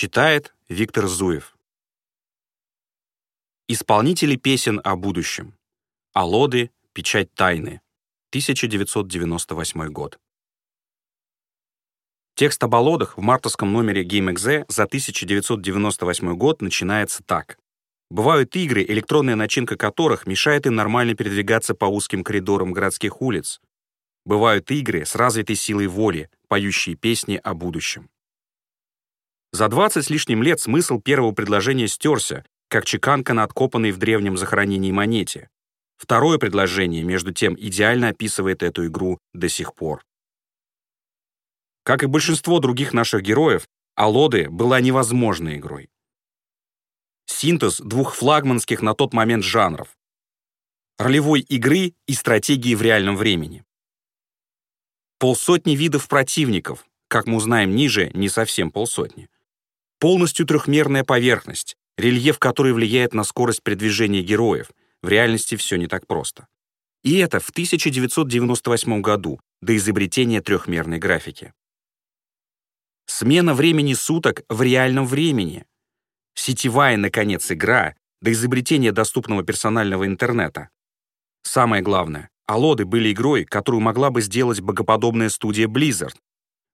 Читает Виктор Зуев. Исполнители песен о будущем. Алоды, печать тайны. 1998 год. Текст об Алодах в мартовском номере GameXZ за 1998 год начинается так. Бывают игры, электронная начинка которых мешает им нормально передвигаться по узким коридорам городских улиц. Бывают игры с развитой силой воли, поющие песни о будущем. За 20 с лишним лет смысл первого предложения стерся, как чеканка на откопанной в древнем захоронении монете. Второе предложение, между тем, идеально описывает эту игру до сих пор. Как и большинство других наших героев, Алоды была невозможной игрой. Синтез двух флагманских на тот момент жанров. Ролевой игры и стратегии в реальном времени. Полсотни видов противников, как мы узнаем ниже, не совсем полсотни. Полностью трехмерная поверхность, рельеф которой влияет на скорость передвижения героев. В реальности все не так просто. И это в 1998 году, до изобретения трехмерной графики. Смена времени суток в реальном времени. Сетевая, наконец, игра до изобретения доступного персонального интернета. Самое главное, Алоды были игрой, которую могла бы сделать богоподобная студия Blizzard.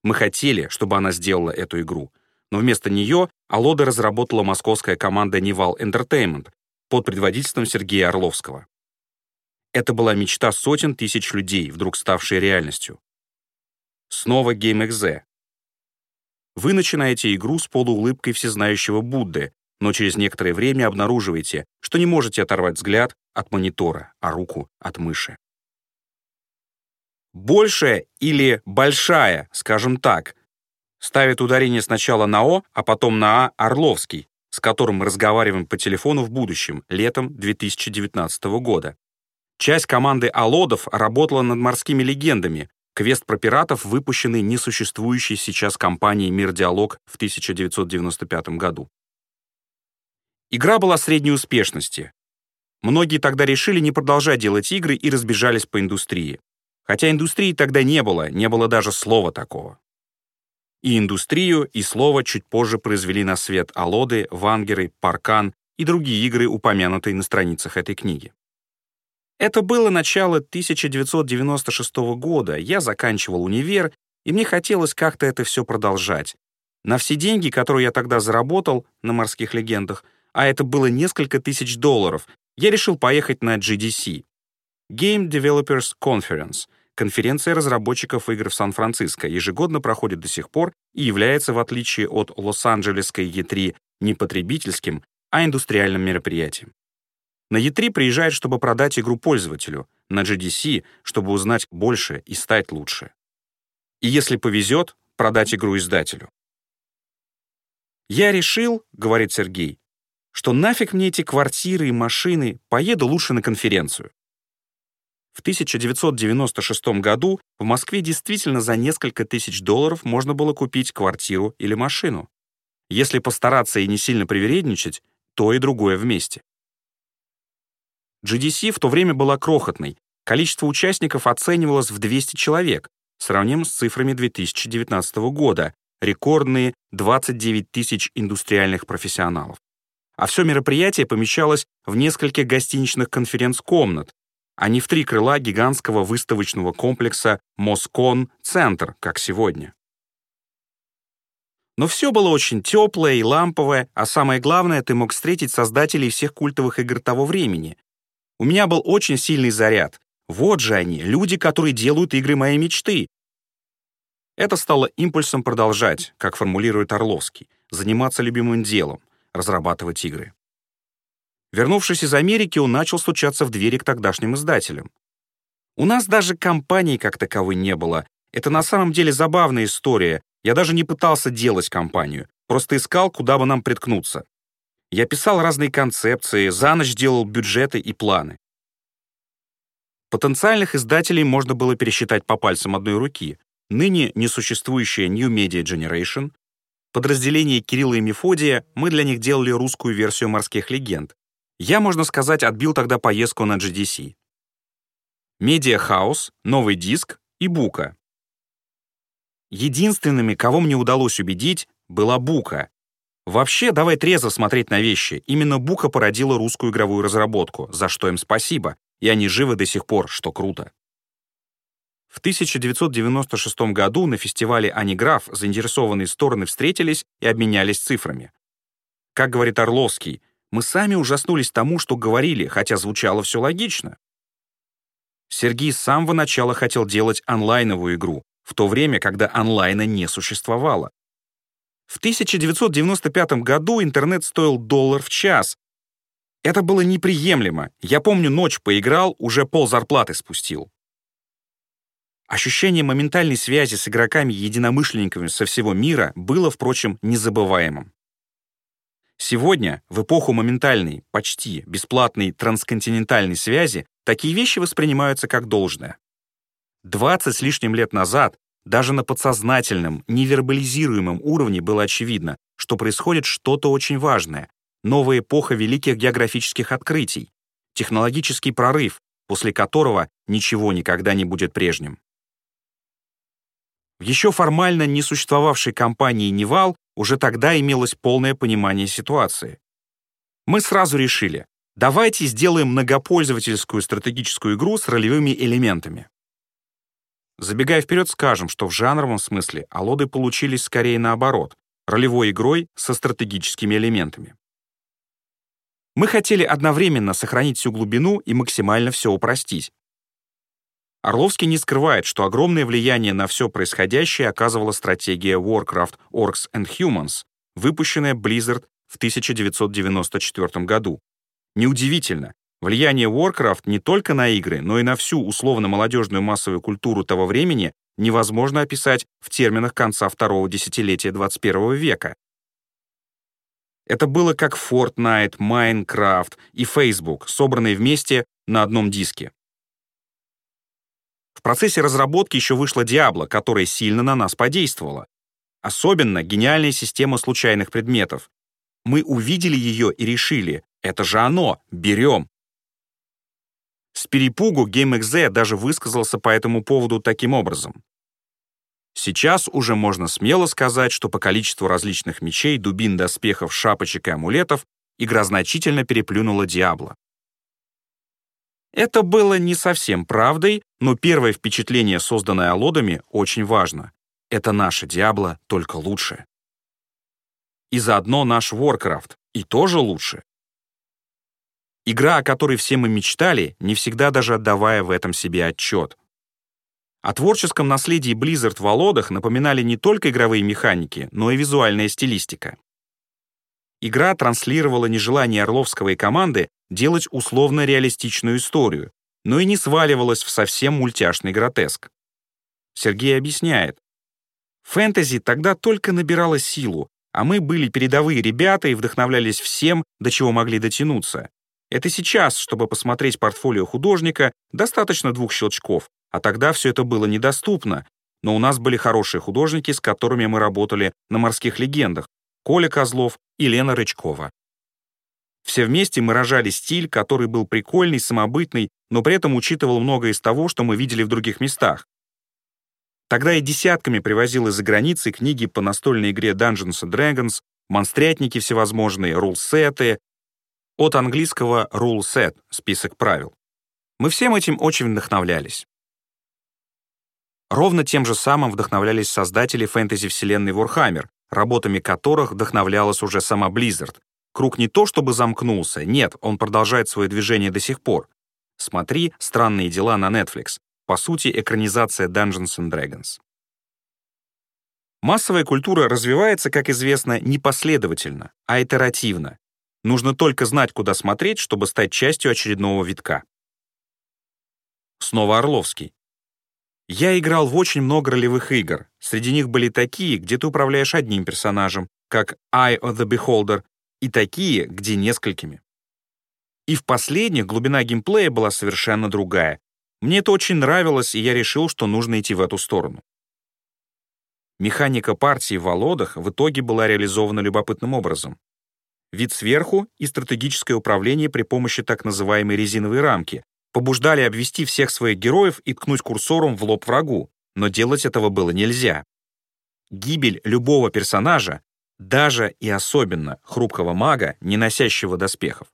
Мы хотели, чтобы она сделала эту игру, но вместо нее Алоды разработала московская команда Nival Entertainment под предводительством Сергея Орловского. Это была мечта сотен тысяч людей, вдруг ставшей реальностью. Снова GameXZ, вы начинаете игру с полуулыбкой всезнающего Будды, но через некоторое время обнаруживаете, что не можете оторвать взгляд от монитора, а руку от мыши. Большая или большая, скажем так, ставит ударение сначала на О, а потом на А Орловский, с которым мы разговариваем по телефону в будущем, летом 2019 года. Часть команды Алодов работала над морскими легендами, Квест про пиратов, выпущенный несуществующей сейчас компанией «Мир Диалог» в 1995 году. Игра была средней успешности. Многие тогда решили не продолжать делать игры и разбежались по индустрии. Хотя индустрии тогда не было, не было даже слова такого. И индустрию, и слово чуть позже произвели на свет Алоды, Вангеры, Паркан и другие игры, упомянутые на страницах этой книги. Это было начало 1996 года, я заканчивал универ, и мне хотелось как-то это все продолжать. На все деньги, которые я тогда заработал на морских легендах, а это было несколько тысяч долларов, я решил поехать на GDC. Game Developers Conference, конференция разработчиков игр в Сан-Франциско, ежегодно проходит до сих пор и является, в отличие от Лос-Анджелесской E3, не потребительским, а индустриальным мероприятием. На E3 приезжает, чтобы продать игру пользователю, на GDC, чтобы узнать больше и стать лучше. И если повезет, продать игру издателю. «Я решил, — говорит Сергей, — что нафиг мне эти квартиры и машины, поеду лучше на конференцию. В 1996 году в Москве действительно за несколько тысяч долларов можно было купить квартиру или машину. Если постараться и не сильно привередничать, то и другое вместе. GDC в то время была крохотной, количество участников оценивалось в 200 человек, сравним с цифрами 2019 года, рекордные 29 тысяч индустриальных профессионалов. А все мероприятие помещалось в нескольких гостиничных конференц-комнат, а не в три крыла гигантского выставочного комплекса Москон Центр, как сегодня. Но все было очень теплое и ламповое, а самое главное, ты мог встретить создателей всех культовых игр того времени, у меня был очень сильный заряд. Вот же они, люди, которые делают игры моей мечты. Это стало импульсом продолжать, как формулирует Орловский, заниматься любимым делом, разрабатывать игры. Вернувшись из Америки, он начал стучаться в двери к тогдашним издателям. У нас даже компании как таковой не было. Это на самом деле забавная история. Я даже не пытался делать компанию, просто искал, куда бы нам приткнуться. Я писал разные концепции, за ночь делал бюджеты и планы. Потенциальных издателей можно было пересчитать по пальцам одной руки. Ныне несуществующая New Media Generation, подразделение Кирилла и Мефодия, мы для них делали русскую версию «Морских легенд». Я, можно сказать, отбил тогда поездку на GDC. Media House, Новый диск и Бука. Единственными, кого мне удалось убедить, была Бука, Вообще, давай трезво смотреть на вещи. Именно Бука породила русскую игровую разработку, за что им спасибо, и они живы до сих пор, что круто. В 1996 году на фестивале «Аниграф» заинтересованные стороны встретились и обменялись цифрами. Как говорит Орловский, мы сами ужаснулись тому, что говорили, хотя звучало все логично. Сергей с самого начала хотел делать онлайновую игру, в то время, когда онлайна не существовало. В 1995 году интернет стоил доллар в час. Это было неприемлемо. Я помню, ночь поиграл, уже пол зарплаты спустил. Ощущение моментальной связи с игроками-единомышленниками со всего мира было, впрочем, незабываемым. Сегодня, в эпоху моментальной, почти бесплатной трансконтинентальной связи, такие вещи воспринимаются как должное. 20 с лишним лет назад даже на подсознательном, невербализируемом уровне было очевидно, что происходит что-то очень важное, новая эпоха великих географических открытий, технологический прорыв, после которого ничего никогда не будет прежним. В еще формально не существовавшей компании «Невал» уже тогда имелось полное понимание ситуации. Мы сразу решили, давайте сделаем многопользовательскую стратегическую игру с ролевыми элементами. Забегая вперед, скажем, что в жанровом смысле алоды получились скорее наоборот, ролевой игрой со стратегическими элементами. Мы хотели одновременно сохранить всю глубину и максимально все упростить. Орловский не скрывает, что огромное влияние на все происходящее оказывала стратегия Warcraft Orcs and Humans, выпущенная Blizzard в 1994 году. Неудивительно, Влияние Warcraft не только на игры, но и на всю условно-молодежную массовую культуру того времени невозможно описать в терминах конца второго десятилетия 21 века. Это было как Fortnite, Minecraft и Facebook, собранные вместе на одном диске. В процессе разработки еще вышла Diablo, которая сильно на нас подействовала. Особенно гениальная система случайных предметов. Мы увидели ее и решили, это же оно, берем. С перепугу GameXZ даже высказался по этому поводу таким образом. Сейчас уже можно смело сказать, что по количеству различных мечей, дубин, доспехов, шапочек и амулетов игра значительно переплюнула Диабло. Это было не совсем правдой, но первое впечатление, созданное Алодами, очень важно. Это наше Диабло, только лучше. И заодно наш Warcraft, и тоже лучше. Игра, о которой все мы мечтали, не всегда даже отдавая в этом себе отчет. О творческом наследии Blizzard в Алодах напоминали не только игровые механики, но и визуальная стилистика. Игра транслировала нежелание Орловского и команды делать условно-реалистичную историю, но и не сваливалась в совсем мультяшный гротеск. Сергей объясняет. Фэнтези тогда только набирала силу, а мы были передовые ребята и вдохновлялись всем, до чего могли дотянуться. Это сейчас, чтобы посмотреть портфолио художника, достаточно двух щелчков, а тогда все это было недоступно. Но у нас были хорошие художники, с которыми мы работали на «Морских легендах», Коля Козлов и Лена Рычкова. Все вместе мы рожали стиль, который был прикольный, самобытный, но при этом учитывал многое из того, что мы видели в других местах. Тогда я десятками привозил из-за границы книги по настольной игре Dungeons Dragons, монстрятники всевозможные, рулсеты, от английского rule set — список правил. Мы всем этим очень вдохновлялись. Ровно тем же самым вдохновлялись создатели фэнтези-вселенной Warhammer, работами которых вдохновлялась уже сама Blizzard. Круг не то чтобы замкнулся, нет, он продолжает свое движение до сих пор. Смотри «Странные дела» на Netflix. По сути, экранизация Dungeons and Dragons. Массовая культура развивается, как известно, не последовательно, а итеративно. Нужно только знать, куда смотреть, чтобы стать частью очередного витка. Снова Орловский. Я играл в очень много ролевых игр. Среди них были такие, где ты управляешь одним персонажем, как Eye of the Beholder, и такие, где несколькими. И в последних глубина геймплея была совершенно другая. Мне это очень нравилось, и я решил, что нужно идти в эту сторону. Механика партии в Володах в итоге была реализована любопытным образом вид сверху и стратегическое управление при помощи так называемой резиновой рамки, побуждали обвести всех своих героев и ткнуть курсором в лоб врагу, но делать этого было нельзя. Гибель любого персонажа, даже и особенно хрупкого мага, не носящего доспехов,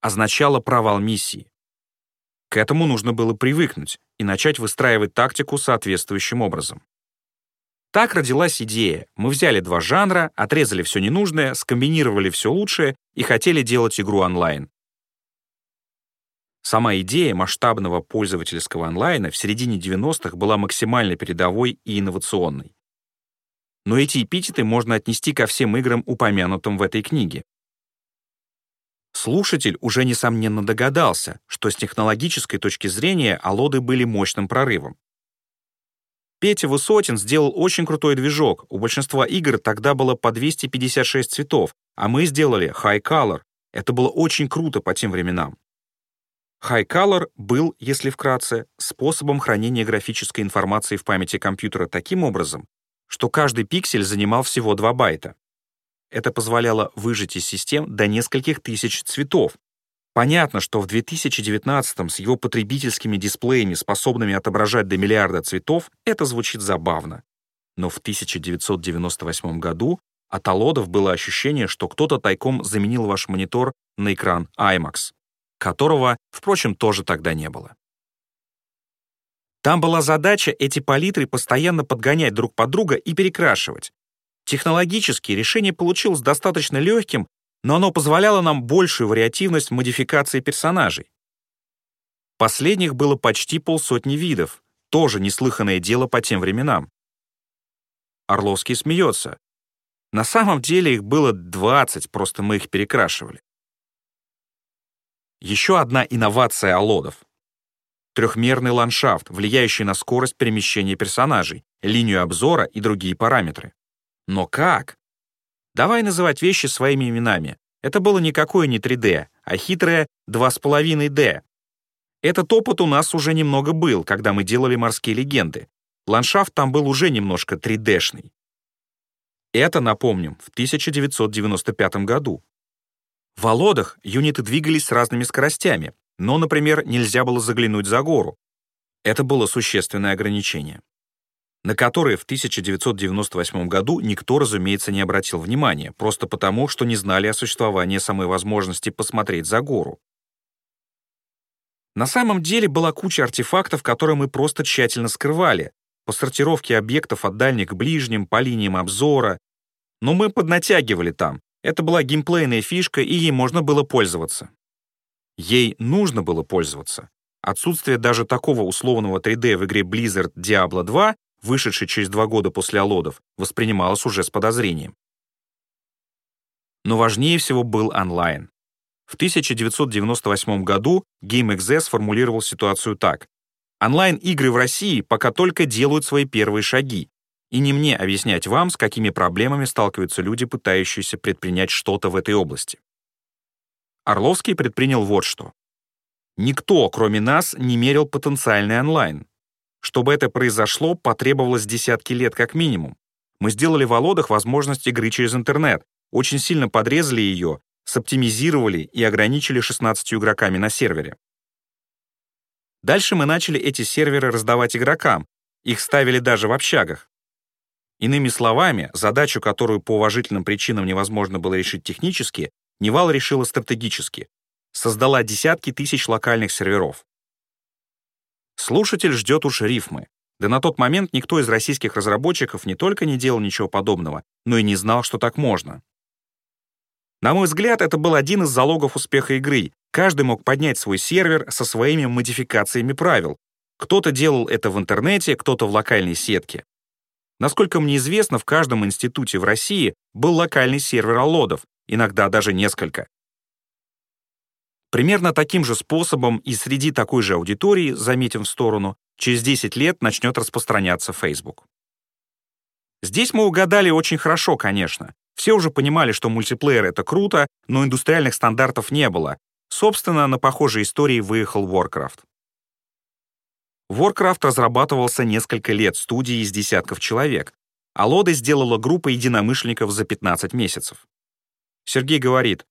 означало провал миссии. К этому нужно было привыкнуть и начать выстраивать тактику соответствующим образом. Так родилась идея. Мы взяли два жанра, отрезали все ненужное, скомбинировали все лучшее и хотели делать игру онлайн. Сама идея масштабного пользовательского онлайна в середине 90-х была максимально передовой и инновационной. Но эти эпитеты можно отнести ко всем играм, упомянутым в этой книге. Слушатель уже, несомненно, догадался, что с технологической точки зрения алоды были мощным прорывом. Петя Высотин сделал очень крутой движок. У большинства игр тогда было по 256 цветов, а мы сделали High Color. Это было очень круто по тем временам. High Color был, если вкратце, способом хранения графической информации в памяти компьютера таким образом, что каждый пиксель занимал всего 2 байта. Это позволяло выжать из систем до нескольких тысяч цветов. Понятно, что в 2019 с его потребительскими дисплеями, способными отображать до миллиарда цветов, это звучит забавно. Но в 1998 году от Алодов было ощущение, что кто-то тайком заменил ваш монитор на экран IMAX которого, впрочем, тоже тогда не было. Там была задача эти палитры постоянно подгонять друг под друга и перекрашивать. Технологически решение получилось достаточно легким, но оно позволяло нам большую вариативность модификации персонажей. Последних было почти полсотни видов, тоже неслыханное дело по тем временам. Орловский смеется. На самом деле их было 20, просто мы их перекрашивали. Еще одна инновация Алодов. Трехмерный ландшафт, влияющий на скорость перемещения персонажей, линию обзора и другие параметры. Но как? Давай называть вещи своими именами. Это было никакое не 3D, а хитрое 2,5D. Этот опыт у нас уже немного был, когда мы делали «Морские легенды». Ландшафт там был уже немножко 3D-шный. Это, напомним, в 1995 году. В Володах юниты двигались с разными скоростями, но, например, нельзя было заглянуть за гору. Это было существенное ограничение, на которое в 1998 году никто, разумеется, не обратил внимания, просто потому, что не знали о существовании самой возможности посмотреть за гору. На самом деле была куча артефактов, которые мы просто тщательно скрывали, по сортировке объектов от дальних к ближним, по линиям обзора, но мы поднатягивали там, это была геймплейная фишка, и ей можно было пользоваться. Ей нужно было пользоваться. Отсутствие даже такого условного 3D в игре Blizzard Diablo 2, вышедшей через два года после Алодов, воспринималось уже с подозрением. Но важнее всего был онлайн. В 1998 году GameXZ сформулировал ситуацию так. Онлайн-игры в России пока только делают свои первые шаги, и не мне объяснять вам, с какими проблемами сталкиваются люди, пытающиеся предпринять что-то в этой области. Орловский предпринял вот что. Никто, кроме нас, не мерил потенциальный онлайн. Чтобы это произошло, потребовалось десятки лет как минимум. Мы сделали в Володах возможность игры через интернет, очень сильно подрезали ее, соптимизировали и ограничили 16 игроками на сервере. Дальше мы начали эти серверы раздавать игрокам, их ставили даже в общагах. Иными словами, задачу, которую по уважительным причинам невозможно было решить технически, Нивал решила стратегически. Создала десятки тысяч локальных серверов. Слушатель ждет уж рифмы. Да на тот момент никто из российских разработчиков не только не делал ничего подобного, но и не знал, что так можно. На мой взгляд, это был один из залогов успеха игры. Каждый мог поднять свой сервер со своими модификациями правил. Кто-то делал это в интернете, кто-то в локальной сетке. Насколько мне известно, в каждом институте в России был локальный сервер аллодов, иногда даже несколько. Примерно таким же способом и среди такой же аудитории, заметим в сторону, через 10 лет начнет распространяться Facebook. Здесь мы угадали очень хорошо, конечно. Все уже понимали, что мультиплеер — это круто, но индустриальных стандартов не было. Собственно, на похожей истории выехал Warcraft. Warcraft разрабатывался несколько лет студией из десятков человек, а Лода сделала группа единомышленников за 15 месяцев. Сергей говорит,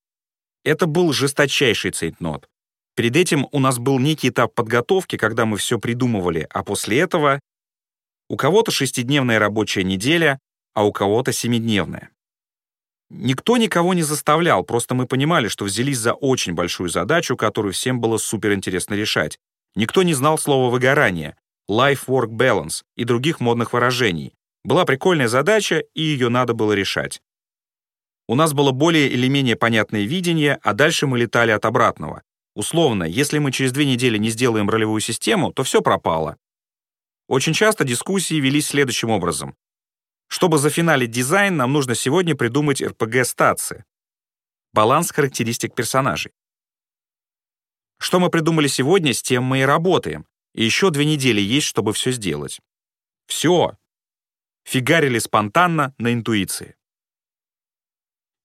это был жесточайший цейтнот. Перед этим у нас был некий этап подготовки, когда мы все придумывали, а после этого у кого-то шестидневная рабочая неделя, а у кого-то семидневная. Никто никого не заставлял, просто мы понимали, что взялись за очень большую задачу, которую всем было суперинтересно решать. Никто не знал слова «выгорание», «life-work balance» и других модных выражений. Была прикольная задача, и ее надо было решать. У нас было более или менее понятное видение, а дальше мы летали от обратного. Условно, если мы через две недели не сделаем ролевую систему, то все пропало. Очень часто дискуссии велись следующим образом. Чтобы зафиналить дизайн, нам нужно сегодня придумать RPG-стации. Баланс характеристик персонажей. Что мы придумали сегодня, с тем мы и работаем. И еще две недели есть, чтобы все сделать. Все. Фигарили спонтанно, на интуиции.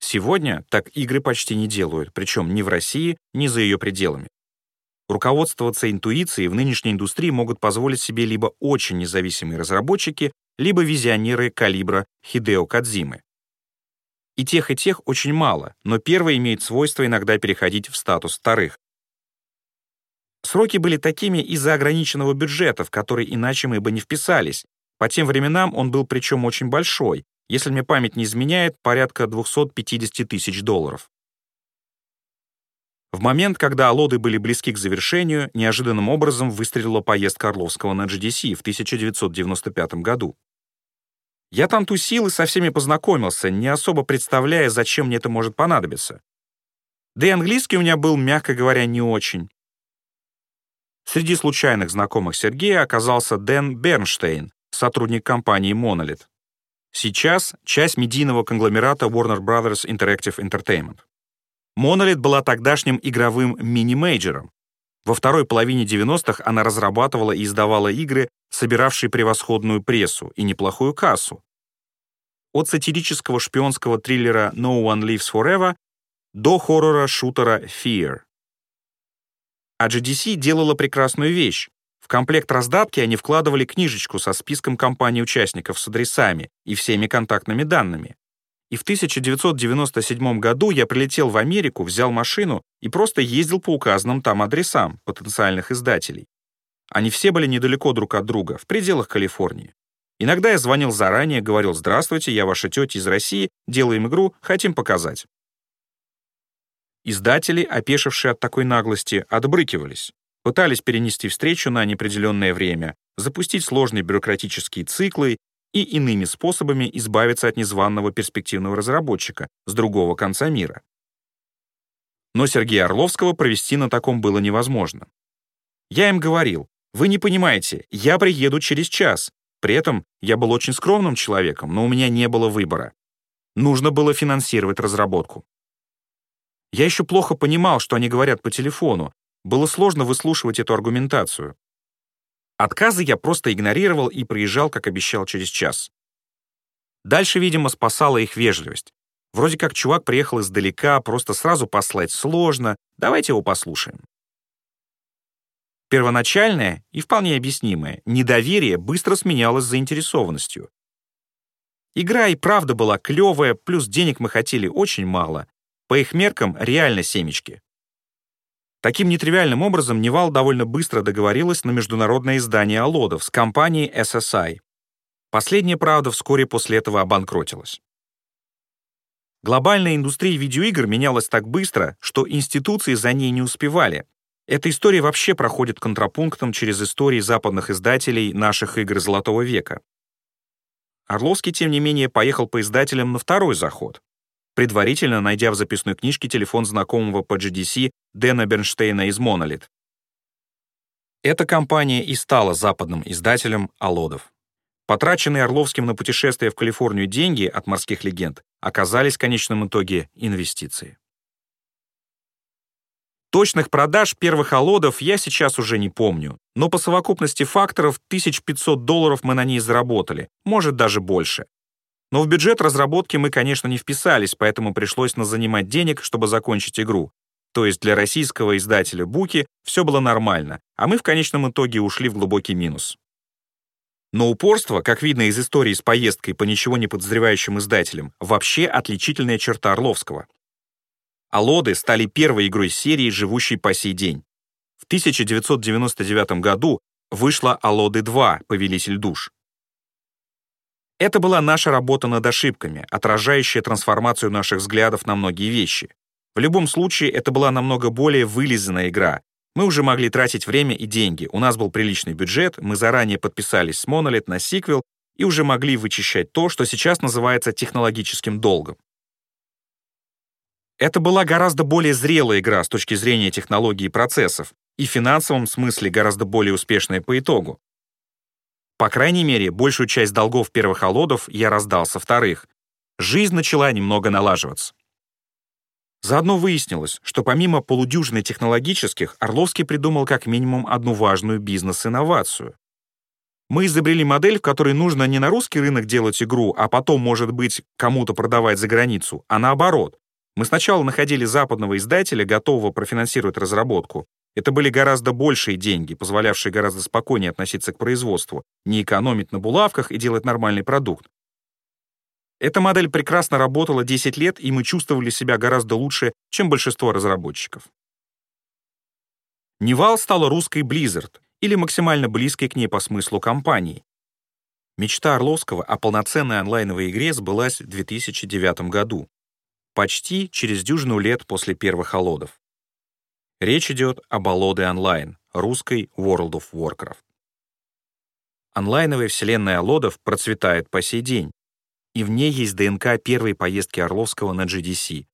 Сегодня так игры почти не делают, причем ни в России, ни за ее пределами. Руководствоваться интуицией в нынешней индустрии могут позволить себе либо очень независимые разработчики, либо визионеры калибра Хидео Кадзимы. И тех, и тех очень мало, но первое имеет свойство иногда переходить в статус вторых. Сроки были такими из-за ограниченного бюджета, в который иначе мы бы не вписались. По тем временам он был причем очень большой, если мне память не изменяет, порядка 250 тысяч долларов. В момент, когда Алоды были близки к завершению, неожиданным образом выстрелила поездка Орловского на GDC в 1995 году. Я там тусил и со всеми познакомился, не особо представляя, зачем мне это может понадобиться. Да и английский у меня был, мягко говоря, не очень. Среди случайных знакомых Сергея оказался Дэн Бернштейн, сотрудник компании Monolith. Сейчас часть медийного конгломерата Warner Brothers Interactive Entertainment. Monolith была тогдашним игровым мини-мейджером. Во второй половине 90-х она разрабатывала и издавала игры, собиравшие превосходную прессу и неплохую кассу. От сатирического шпионского триллера No One Lives Forever до хоррора-шутера Fear. А GDC делала прекрасную вещь. В комплект раздатки они вкладывали книжечку со списком компаний-участников с адресами и всеми контактными данными. И в 1997 году я прилетел в Америку, взял машину и просто ездил по указанным там адресам потенциальных издателей. Они все были недалеко друг от друга, в пределах Калифорнии. Иногда я звонил заранее, говорил «Здравствуйте, я ваша тетя из России, делаем игру, хотим показать». Издатели, опешившие от такой наглости, отбрыкивались пытались перенести встречу на неопределенное время, запустить сложные бюрократические циклы и иными способами избавиться от незваного перспективного разработчика с другого конца мира. Но Сергея Орловского провести на таком было невозможно. Я им говорил, вы не понимаете, я приеду через час. При этом я был очень скромным человеком, но у меня не было выбора. Нужно было финансировать разработку. Я еще плохо понимал, что они говорят по телефону, было сложно выслушивать эту аргументацию. Отказы я просто игнорировал и приезжал, как обещал, через час. Дальше, видимо, спасала их вежливость. Вроде как чувак приехал издалека, просто сразу послать сложно, давайте его послушаем. Первоначальное и вполне объяснимое недоверие быстро сменялось заинтересованностью. Игра и правда была клевая, плюс денег мы хотели очень мало. По их меркам реально семечки. Таким нетривиальным образом Невал довольно быстро договорилась на международное издание Алодов с компанией SSI. Последняя, правда, вскоре после этого обанкротилась. Глобальная индустрия видеоигр менялась так быстро, что институции за ней не успевали. Эта история вообще проходит контрапунктом через истории западных издателей наших игр Золотого века. Орловский, тем не менее, поехал по издателям на второй заход предварительно найдя в записной книжке телефон знакомого по GDC Дэна Бернштейна из Monolith. Эта компания и стала западным издателем «Алодов». Потраченные Орловским на путешествие в Калифорнию деньги от морских легенд оказались в конечном итоге инвестиции. Точных продаж первых алодов я сейчас уже не помню, но по совокупности факторов 1500 долларов мы на ней заработали, может даже больше. Но в бюджет разработки мы, конечно, не вписались, поэтому пришлось нас занимать денег, чтобы закончить игру. То есть для российского издателя Буки все было нормально, а мы в конечном итоге ушли в глубокий минус. Но упорство, как видно из истории с поездкой по ничего не подозревающим издателям, вообще отличительная черта Орловского. Алоды стали первой игрой серии, живущей по сей день. В 1999 году вышла Алоды 2 «Повелитель душ». Это была наша работа над ошибками, отражающая трансформацию наших взглядов на многие вещи. В любом случае, это была намного более вылизанная игра. Мы уже могли тратить время и деньги, у нас был приличный бюджет, мы заранее подписались с Monolith на сиквел и уже могли вычищать то, что сейчас называется технологическим долгом. Это была гораздо более зрелая игра с точки зрения технологий и процессов, и в финансовом смысле гораздо более успешная по итогу. По крайней мере, большую часть долгов первых алодов я раздал со вторых. Жизнь начала немного налаживаться. Заодно выяснилось, что помимо полудюжины технологических, Орловский придумал как минимум одну важную бизнес-инновацию. Мы изобрели модель, в которой нужно не на русский рынок делать игру, а потом, может быть, кому-то продавать за границу, а наоборот. Мы сначала находили западного издателя, готового профинансировать разработку. Это были гораздо большие деньги, позволявшие гораздо спокойнее относиться к производству, не экономить на булавках и делать нормальный продукт. Эта модель прекрасно работала 10 лет, и мы чувствовали себя гораздо лучше, чем большинство разработчиков. Невал стала русской Blizzard, или максимально близкой к ней по смыслу компании. Мечта Орловского о полноценной онлайновой игре сбылась в 2009 году почти через дюжину лет после первых Алодов. Речь идет об Алоде онлайн, русской World of Warcraft. Онлайновая вселенная Алодов процветает по сей день, и в ней есть ДНК первой поездки Орловского на GDC,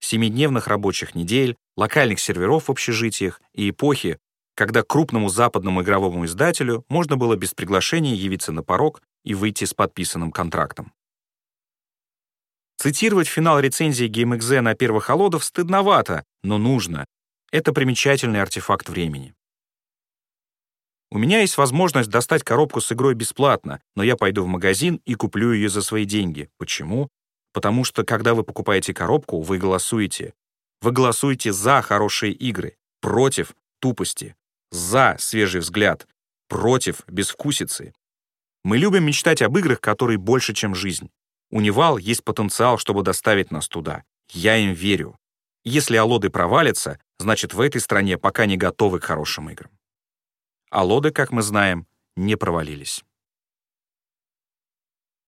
семидневных рабочих недель, локальных серверов в общежитиях и эпохи, когда крупному западному игровому издателю можно было без приглашения явиться на порог и выйти с подписанным контрактом. Цитировать финал рецензии GameXZ на первых холодов стыдновато, но нужно. Это примечательный артефакт времени. У меня есть возможность достать коробку с игрой бесплатно, но я пойду в магазин и куплю ее за свои деньги. Почему? Потому что, когда вы покупаете коробку, вы голосуете. Вы голосуете за хорошие игры, против тупости, за свежий взгляд, против безвкусицы. Мы любим мечтать об играх, которые больше, чем жизнь. У Невал есть потенциал, чтобы доставить нас туда. Я им верю. Если Алоды провалятся, значит, в этой стране пока не готовы к хорошим играм. Алоды, как мы знаем, не провалились.